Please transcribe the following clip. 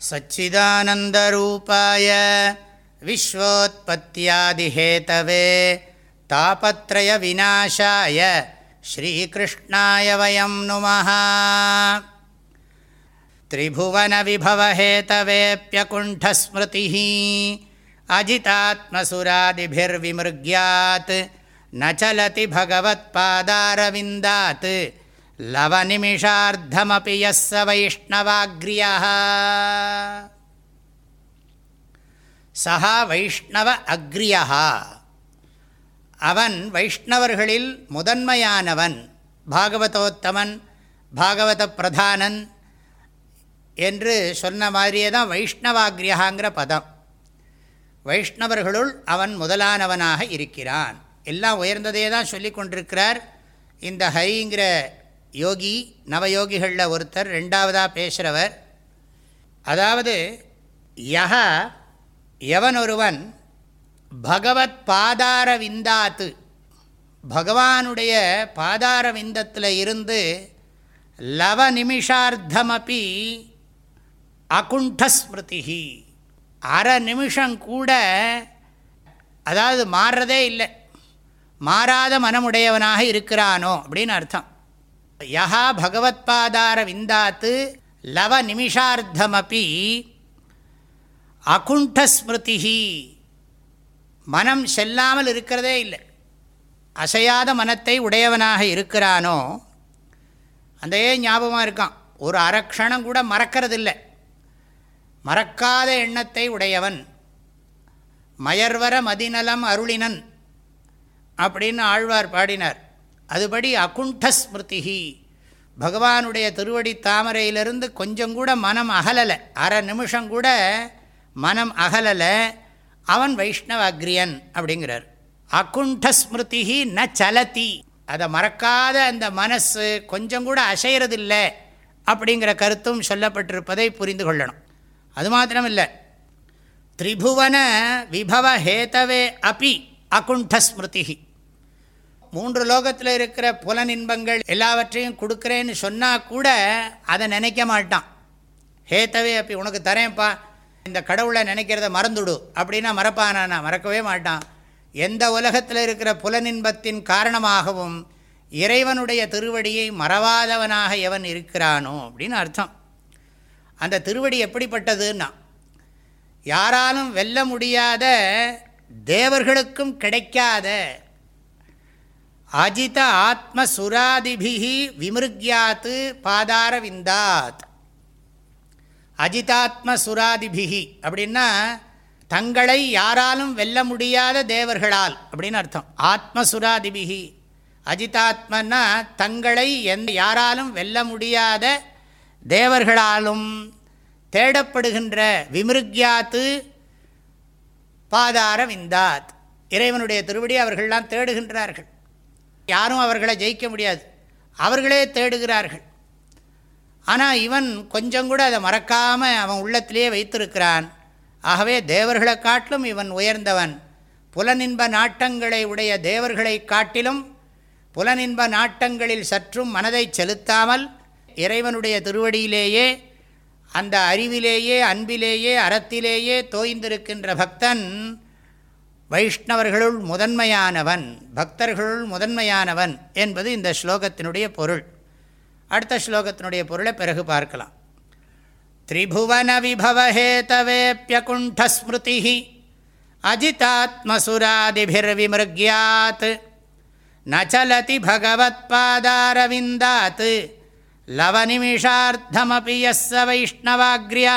सच्चिदानन्दरूपाय विश्वोत्पत्त्यादिहेतवे तापत्रयविनाशाय श्रीकृष्णाय वयं नुमः। त्रिभुवनविभवहेतवेऽप्यकुण्ठस्मृतिः अजितात्मसुरादिभिर्विमृग्यात् न चलति भगवत्पादारविन्दात् லவநிமிஷார்த்தமபி எஸ் வைஷ்ணவாகிரியாக சஹா வைஷ்ணவ அக்ரியா அவன் வைஷ்ணவர்களில் முதன்மையானவன் பாகவதோத்தமன் பாகவத பிரதானன் என்று சொன்ன மாதிரியே தான் வைஷ்ணவாகிரியாங்கிற பதம். வைஷ்ணவர்களுள் அவன் முதலானவனாக இருக்கிறான். எல்லாம் உயர்ந்ததே தான் சொல்லி கொண்டிருக்கிறார். இந்த ஹரிங்கிற யோகி நவயோகிகளில் ஒருத்தர் ரெண்டாவதாக பேசுகிறவர் அதாவது யக எவன் ஒருவன் பகவத் பாதார விந்தாத்து பகவானுடைய பாதார விந்தத்தில் இருந்து லவ நிமிஷார்த்தமப்பி அகுண்டஸ்மிருதி அரை நிமிஷம் கூட அதாவது மாறுறதே இல்லை. மாறாத மனமுடையவனாக இருக்கிறானோ அப்படின்னு அர்த்தம். யஹா பகவத்பாதார விந்தாத்து லவ நிமிஷார்த்தமபி அகுண்டஸ்மிருதி மனம் செல்லாமல் இருக்கிறதே இல்லை. அசையாத மனத்தை உடையவனாக இருக்கிறானோ? அந்த ஞாபகமாக இருக்கான். ஒரு அரக்ஷணம் கூட மறக்கிறதில்லை. மறக்காத எண்ணத்தை உடையவன். மயர்வர மதிநலம் அருளினன் அப்படின்னு ஆழ்வார் பாடினார். அதுபடி அகுண்டஸ்மிருதி பகவானுடைய திருவடி தாமரையிலிருந்து கொஞ்சம் கூட மனம் அகலலை அரை நிமிஷம் கூட மனம் அகலலை அவன் வைஷ்ணவ அக்ரியன் அப்படிங்கிறார். அகுண்டஸ்மிருதி ந சலதி. அதை மறக்காத அந்த மனசு கொஞ்சம் கூட அசைறதில்லை அப்படிங்கிற கருத்தும் சொல்லப்பட்டிருப்பதை புரிந்து கொள்ளணும். அது மாத்திரமில்லை. திரிபுவன விபவ ஹேதவே அப்பி அகுண்டஸ்மிருதி மூன்று லோகத்தில் இருக்கிற புலனின்பங்கள் எல்லாவற்றையும் கொடுக்குறேன்னு சொன்னால் கூட அதை நினைக்க மாட்டான். ஹேத்தவே அப்படி உனக்கு தரேன்ப்பா. இந்த கடவுளை நினைக்கிறத மறந்துடு அப்படின்னா மறப்பானா? நான் மறக்கவே மாட்டான். எந்த உலகத்தில் இருக்கிற புலனின்பத்தின் காரணமாகவும் இறைவனுடைய திருவடியை மறவாதவனாக எவன் இருக்கிறானோ அப்படின்னு அர்த்தம். அந்த திருவடி எப்படிப்பட்டதுன்னா யாராலும் வெல்ல முடியாத தேவர்களுக்கும் கிடைக்காத அஜித ஆத்மசுராதிபிகி விமிருக்யாத்து பாதார விந்தாத் அஜிதாத்ம சுராதிபிகி அப்படின்னா தங்களை யாராலும் வெல்ல முடியாத தேவர்களால் அப்படின்னு அர்த்தம். ஆத்மசுராதிபிகி அஜிதாத்மன்னா தங்களை எந்த யாராலும் வெல்ல முடியாத தேவர்களாலும் தேடப்படுகின்ற விமிருக்யாத்து பாதார விந்தாத் இறைவனுடைய திருவடி அவர்கள்லாம் தேடுகின்றார்கள். யாரும் அவர்களை ஜெயிக்க முடியாது. அவர்களே தேடுகிறார்கள். ஆனால் இவன் கொஞ்சம் கூட அதை மறக்காமல் அவன் உள்ளத்திலேயே வைத்திருக்கிறான். ஆகவே தேவர்களை காட்டிலும் இவன் உயர்ந்தவன். புலனின்ப நாட்டங்களை உடைய தேவர்களை காட்டிலும் புலனின்ப நாட்டங்களில் சற்றும் மனதை செலுத்தாமல் இறைவனுடைய திருவடியிலேயே அந்த அறிவிலேயே அன்பிலேயே அறத்திலேயே தோய்ந்திருக்கின்ற பக்தன் வைஷ்ணவர்களுள் முதன்மையானவன் பக்தர்களுள் முதன்மையானவன் என்பது இந்த ஸ்லோகத்தினுடைய பொருள். அடுத்த ஸ்லோகத்தினுடைய பொருளை பிறகு பார்க்கலாம். திரிபுவன விபவஹேதவேப்பியகுண்டஸ்மிருதி அஜிதாத்மசுராதிபிர்விமிருக்யாத் நச்சலதி பகவத்பாதாரவிந்தாத் லவநிமிஷார்த்தமபி எஸ் வைஷ்ணவாகிரியா.